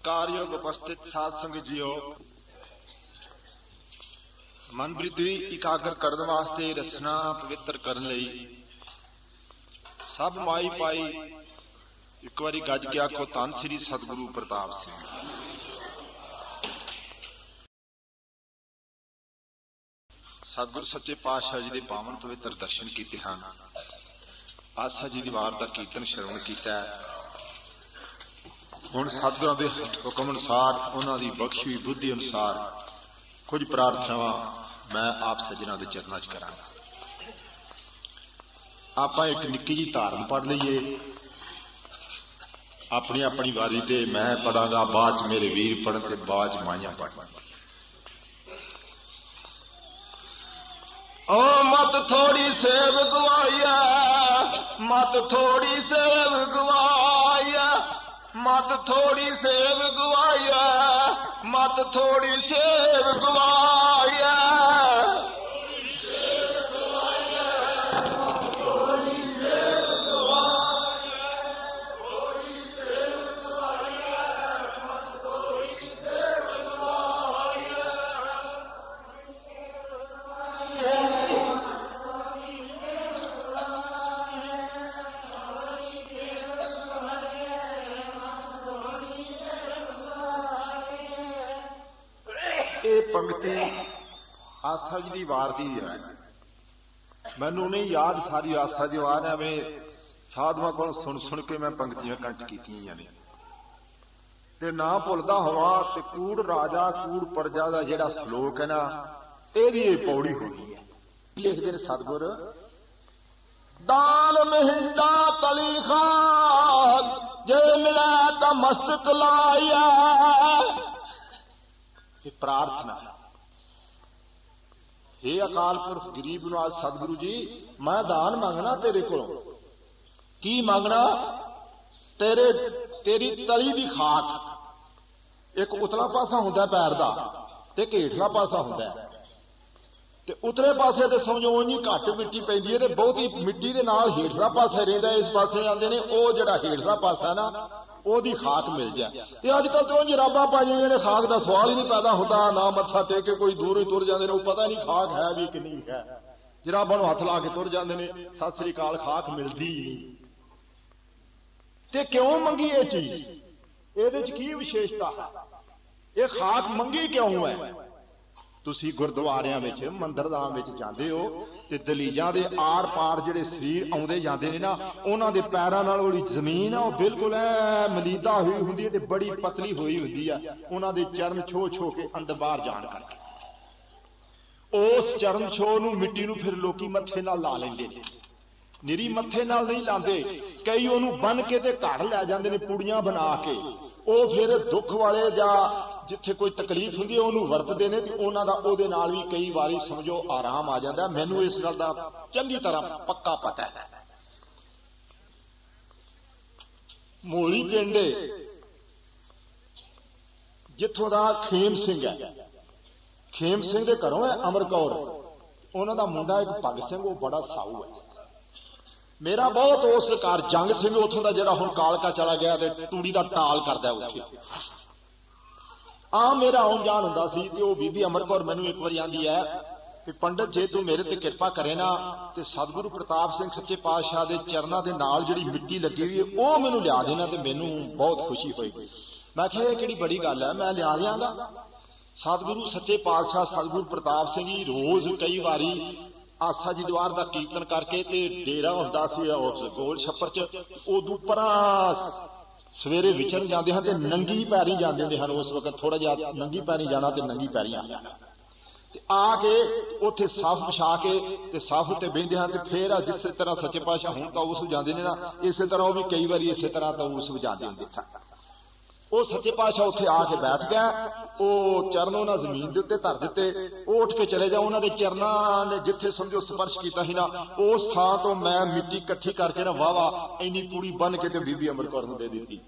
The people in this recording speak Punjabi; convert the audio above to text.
ਸਤਕਾਰਯੋਗ ਉਪਸਥਿਤ ਸਾਧ ਸੰਗਤ ਜੀਓ ਮਨ ਬ੍ਰਿਧੀ ਇਕਾਗਰ ਕਰਨ ਵਾਸਤੇ ਰਸਨਾ ਪਵਿੱਤਰ ਕਰਨ ਲਈ ਸਭ ਮਾਈ ਪਾਈ ਇੱਕ ਵਾਰੀ ਗੱਜ ਕੇ ਆਖੋ ਧੰਨ ਸ੍ਰੀ ਸਤਿਗੁਰੂ ਪ੍ਰਤਾਪ ਸਿੰਘ। ਸਤਿਗੁਰ ਸੱਚੇ ਪਾਤਸ਼ਾਹ ਜੀ ਦੇ ਪਾਵਨ ਪਵਿੱਤਰ ਦਰਸ਼ਨ ਕੀਤੇ ਹਨ। ਆਸਾ ਜੀ ਦੀ ਵਾਰ ਦਾ ਕੀਰਤਨ ਸ਼ਰਵਣ ਕੀਤਾ ਹੈ। ਹੁਣ ਸਤਿਗੁਰਾਂ ਦੇ ਹੁਕਮ ਅਨੁਸਾਰ, ਉਹਨਾਂ ਦੀ ਬਖਸ਼ੀ ਬੁੱਧੀ ਅਨੁਸਾਰ ਕੁਝ ਪ੍ਰਾਰਥਨਾਵਾਂ ਮੈਂ ਆਪ ਸੱਜਣਾ ਦੇ ਚਰਨਾਂ 'ਚ ਕਰਾਂਗਾ। ਆਪਾਂ ਇੱਕ ਨਿੱਕੀ ਜੀ ਧਾਰਨ ਪੜ ਲਈਏ। ਆਪਣੀ ਆਪਣੀ ਵਾਰੀ ਤੇ ਮੈਂ ਪੜਾਂਗਾ ਬਾਅਦ ਚ ਮੇਰੇ ਵੀਰ ਪੜਨ ਤੇ ਬਾਅਦ ਚ ਮਾਈਆਂ ਪੜਨ ਓ ਮਤ ਥੋੜੀ ਸੇਵ ਗਵਾਇਆ ਮਤ ਥੋੜੀ ਸੇਵ ਗਵਾਇਆ ਮਤ ਥੋੜੀ ਸੇਵ ਗਵਾਇਆ ਮਤ ਥੋੜੀ ਸੇਵ ਗਵਾ ਇਹ ਪੰਕਤੀ ਆਸਾ ਜੀ ਦੀ ਵਾਰ ਦੀ ਹੈ। ਮੈਨੂੰ ਨਹੀਂ ਯਾਦ ਸਾਰੀ ਆਸਾ ਦੀ ਵਾਰ, ਐਵੇਂ ਸਾਧੂਆਂ ਕੋਲ ਸੁਣ ਸੁਣ ਕੇ ਮੈਂ ਪੰਕਤੀਆਂ ਕੰਚ ਕੀਤੀਆਂ ਨੇ। ਤੇ ਨਾ ਭੁੱਲਦਾ ਹਵਾ ਤੇ ਕੂੜ ਰਾਜਾ, ਕੂੜ ਪ੍ਰਜਾ ਦਾ ਜਿਹੜਾ ਸ਼ਲੋਕ ਹੈ ਨਾ, ਇਹਦੀ ਇਹ ਪੌੜੀ ਹੋਣੀ ਹੈ। ਲਿਖਦੇ ਨੇ ਸਤਗੁਰ, ਦਾਲ ਮਹਿੰਦਾ ਤਲੀ ਖਾਨ ਜੇ ਮਿਲਾ ਤਾਂ ਮਸਤਕ ਲਾਇਆ। ਇਹ ਪ੍ਰਾਰਥਨਾ। हे ਅਕਾਲ ਪੁਰਖ, ਗਰੀਬ ਨਿਵਾਜ ਸਤਿਗੁਰੂ ਜੀ, ਮੈਂ ਦਾਨ ਮੰਗਣਾ ਤੇਰੇ ਕੋਲੋਂ। ਕੀ ਮੰਗਣਾ? ਤੇਰੇ, ਤੇਰੀ ਤਲੀ ਦੀ ਖਾਕ। ਇੱਕ ਉਤਲਾ ਪਾਸਾ ਹੁੰਦਾ ਪੈਰ ਦਾ ਤੇ ਘੇਠਲਾ ਪਾਸਾ ਹੁੰਦਾ। ਤੇ ਉਤਲੇ ਪਾਸੇ ਤੇ ਸਮਝੋ ਉਂਝ ਘੱਟ ਮਿੱਟੀ ਪੈਂਦੀ ਹੈ ਤੇ ਬਹੁਤੀ ਮਿੱਟੀ ਦੇ ਨਾਲ ਹੇਠਲਾ ਪਾਸਾ ਰਹਿੰਦਾ ਇਸ ਪਾਸੇ ਜਾਂਦੇ ਨੇ, ਉਹ ਜਿਹੜਾ ਹੇਠਲਾ ਪਾਸਾ ਨਾ ਉਹਦੀ ਖਾਕ ਮਿਲ ਜਾ ਤੇ ਅੱਜ ਕੱਲ ਤੋਂ ਜਰਾਬਾਂ ਪਾਈਆਂ ਨੇ ਖਾਕ ਦਾ ਸਵਾਲ ਹੀ ਨਹੀਂ ਪੈਦਾ ਹੁੰਦਾ, ਨਾ ਮੱਥਾ ਟੇਕ ਕੇ ਕੋਈ ਦੂਰ ਹੀ ਤੁਰ ਜਾਂਦੇ ਨੇ, ਉਹ ਪਤਾ ਨਹੀਂ ਖਾਕ ਹੈ ਵੀ ਕਿ ਨਹੀਂ ਹੈ। ਜਰਾਬਾਂ ਨੂੰ ਹੱਥ ਲਾ ਕੇ ਤੁਰ ਜਾਂਦੇ ਨੇ, ਸਤਿ ਸ੍ਰੀ ਅਕਾਲ, ਖਾਕ ਮਿਲਦੀ ਹੀ ਨਹੀਂ। ਤੇ ਕਿਉਂ ਮੰਗੀ ਇਹ ਚੀਜ਼? ਇਹਦੇ ਚ ਕੀ ਵਿਸ਼ੇਸ਼ਤਾ? ਹੈ ਇਹ ਖਾਕ ਮੰਗੀ ਕਿਉਂ ਹੈ? ਤੁਸੀਂ ਗੁਰਦੁਆਰਿਆਂ ਵਿੱਚ ਮੰਦਰਦਾਂ ਵਿੱਚ ਜਾਂਦੇ ਹੋ ਤੇ ਦਲੀਜਾਂ ਦੇ ਆਰ-ਪਾਰ ਜਿਹੜੇ ਸਰੀਰ ਆਉਂਦੇ ਜਾਂਦੇ ਨੇ ਨਾ, ਉਹਨਾਂ ਦੇ ਪੈਰਾਂ ਨਾਲ ਉਹਦੀ ਜ਼ਮੀਨ ਆ, ਉਹ ਬਿਲਕੁਲ ਐ ਮਲੀਦਾ ਹੋਈ ਹੁੰਦੀ ਹੈ ਤੇ ਬੜੀ ਪਤਲੀ ਹੋਈ ਹੁੰਦੀ ਆ। ਉਹਨਾਂ ਦੇ ਚਰਨ ਛੋ ਛੋ ਕੇ ਅੰਦਰ ਬਾਹਰ ਜਾਣ ਕਰਕੇ। ਉਸ ਚਰਨ ਛੋ ਨੂੰ ਮਿੱਟੀ ਨੂੰ ਫਿਰ ਲੋਕੀ ਮੱਥੇ ਨਾਲ ਲਾ ਲੈਂਦੇ ਨੇ। ਨਿਰੀ ਮੱਥੇ ਨਾਲ ਨਹੀਂ ਲਾਉਂਦੇ, ਕਈ ਉਹਨੂੰ ਬੰਨ ਕੇ ਤੇ ਘੜ ਲੈ ਜਾਂਦੇ ਨੇ ਪੁੜੀਆਂ ਬਣਾ ਕੇ। ਉਹ ਫਿਰ ਦੁੱਖ ਵਾਲੇ ਜਾਂ ਜਿੱਥੇ ਕੋਈ ਤਕਲੀਫ ਹੁੰਦੀ ਹੈ, ਉਹਨੂੰ ਵਰਤਦੇ ਨੇ ਤੇ ਉਹਨਾਂ ਦਾ ਉਹਦੇ ਨਾਲ ਵੀ ਕਈ ਵਾਰੀ ਸਮਝੋ ਆਰਾਮ ਆ ਜਾਂਦਾ ਮੈਨੂੰ ਇਸ ਗੱਲ ਦਾ ਚੰਗੀ ਤਰ੍ਹਾਂ ਪੱਕਾ ਪਤਾ ਹੈ। ਮੋਲੀ ਪਿੰਡੇ ਜਿੱਥੋਂ ਦਾ ਖੇਮ ਸਿੰਘ ਹੈ। ਖੇਮ ਸਿੰਘ ਦੇ ਘਰੋਂ ਹੈ ਅਮਰ ਕੌਰ। ਉਹਨਾਂ ਦਾ ਮੁੰਡਾ ਇੱਕ ਭਗ ਸਿੰਘ, ਉਹ ਬੜਾ ਸਾਊ ਹੈ। ਮੇਰਾ ਬਹੁਤ ਉਸ ਸਰਕਾਰ ਜੰਗ ਸਿੰਘ, ਉਥੋਂ ਦਾ ਜਿਹੜਾ ਹੁਣ ਕਾਲਕਾ ਚਲਾ ਗਿਆ ਤੇ ਤੂੜੀ ਦਾ ਟਾਲ ਕਰਦਾ ਉੱਥੇ। ਆ ਮੇਰਾ ਆਉਣ ਜਾਣ ਹੁੰਦਾ ਸੀ ਤੇ ਉਹ ਬੀਬੀ ਅਮਰ ਮੈਨੂੰ ਇੱਕ ਵਾਰੀ ਆਂਦੀ ਹੈ ਕਿ ਪੰਡਤ, ਜੇ ਤੂੰ ਮੇਰੇ ਤੇ ਕਿਰਪਾ ਕਰੇ ਨਾ ਤੇ ਸਤਿਗੁਰੂ ਪ੍ਰਤਾਪ ਸਿੰਘ ਸੱਚੇ ਪਾਤਸ਼ਾਹ ਦੇ ਚਰਨਾਂ ਦੇ ਨਾਲ ਜਿਹੜੀ ਮਿੱਟੀ ਲੱਗੀ ਹੋਈ ਹੈ, ਉਹ ਮੈਨੂੰ ਲਿਆ ਦੇਣਾ ਤੇ ਮੈਨੂੰ ਬਹੁਤ ਖੁਸ਼ੀ ਹੋਏਗੀ ਮੈਂ ਕਿਹਾ, ਇਹ ਕਿਹੜੀ ਬੜੀ ਗੱਲ ਹੈ? ਮੈਂ ਲਿਆ ਦਿਆਂਗਾ। ਸਤਿਗੁਰੂ ਸੱਚੇ ਪਾਤਸ਼ਾਹ, ਸਤਿਗੁਰੂ ਪ੍ਰਤਾਪ ਸਿੰਘ ਜੀ ਰੋਜ਼ ਕਈ ਵਾਰੀ ਆਸਾ ਜੀ ਦਵਾਰ ਦਾ ਕੀਰਤਨ ਕਰਕੇ ਤੇ ਡੇਰਾ ਹੁੰਦਾ ਸੀ ਉਸ ਗੋਲ ਛੱਪਰ ਚ ਉਦੋਂ ਪਰਾਂ ਸਵੇਰੇ ਵਿਚਰਨ ਜਾਂਦੇ ਹਨ ਤੇ ਨੰਗੀ ਪੈਰੀ ਜਾਂਦੇ ਹੁੰਦੇ ਹਨ। ਉਸ ਵਕਤ ਥੋੜਾ ਜਿਹਾ ਨੰਗੀ ਪੈਰੀ ਜਾਣਾ ਤੇ ਨੰਗੀ ਪੈਰੀ ਆ ਜਾਣਾ ਤੇ ਆ ਕੇ ਉੱਥੇ ਸਾਫ਼ ਵਿਛਾ ਕੇ ਤੇ ਸਾਫ਼ ਉੱਤੇ ਬਹਿੰਦੇ ਹਨ ਤੇ ਫੇਰ ਜਿਸੇ ਤਰ੍ਹਾਂ ਸੱਚੇ ਪਾਤਸ਼ਾਹ ਹੁਣ ਤਾਂ ਉਸ ਜਾਂਦੇ ਨੇ ਨਾ, ਇਸੇ ਤਰ੍ਹਾਂ ਉਹ ਵੀ ਕਈ ਵਾਰੀ ਇਸੇ ਤਰ੍ਹਾਂ ਤਾਂ ਉਸ ਵਜਾਉਂਦੇ ਹੁੰਦੇ ਸਨ। ਉਹ ਸੱਚੇ ਪਾਤਸ਼ਾਹ ਉੱਥੇ ਆ ਕੇ ਬੈਠ ਗਿਆ। ਉਹ ਚਰਨ ਉਹਨਾਂ ਜ਼ਮੀਨ ਦੇ ਉੱਤੇ ਧਰ ਦਿੱਤੇ। ਉਹ ਉੱਠ ਕੇ ਚਲੇ ਜਾ ਉਹਨਾਂ ਦੇ ਚਰਨਾਂ ਨੇ ਜਿੱਥੇ ਸਮਝੋ ਸਪਰਸ਼ ਕੀਤਾ ਸੀ ਨਾ, ਉਸ ਥਾਂ ਤੋਂ ਮੈਂ ਮਿੱਟੀ ਇਕੱਠੀ ਕਰਕੇ ਨਾ ਵਾਵਾ ਇੰਨੀ ਪੂਰੀ ਬੰਨ ਕੇ ਤੇ ਬੀਬੀ ਅਮਰ ਕੌਰ ਨੂੰ ਦੇ ਦਿੱਤੀ।